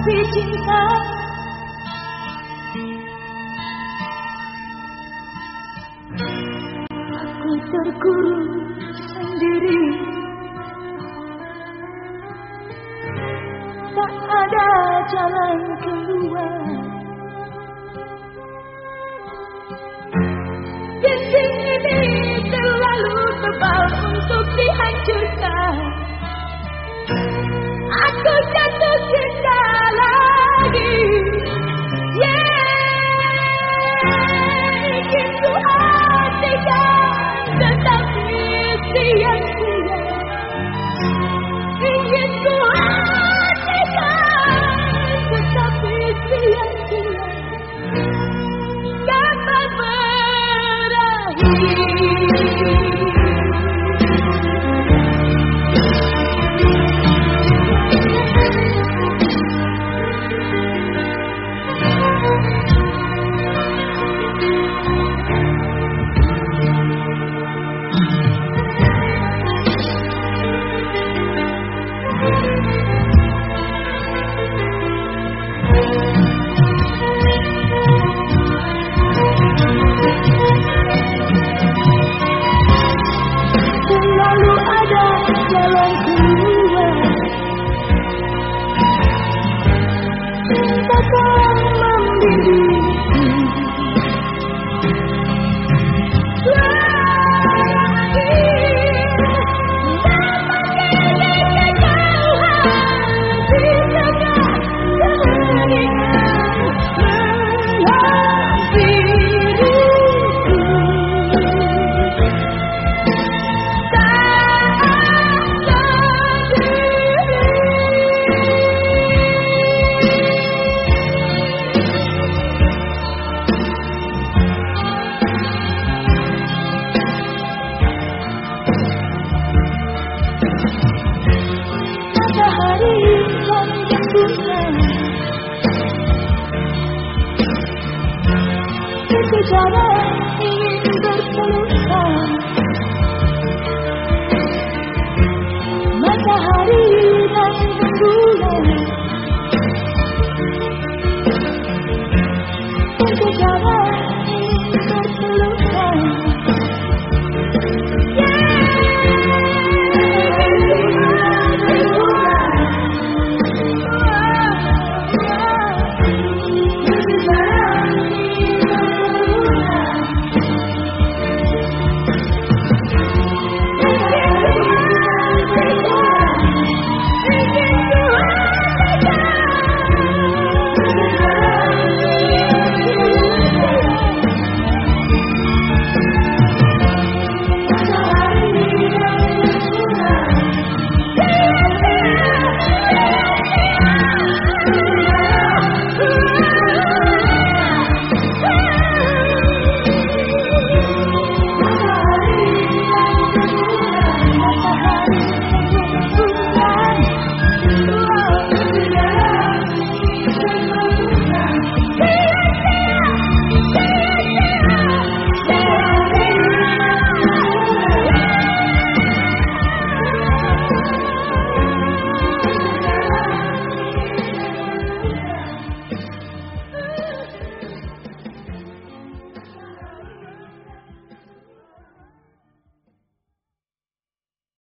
tapi cinta. Aku terkurung sendiri. Tak ada jalan keluar. you.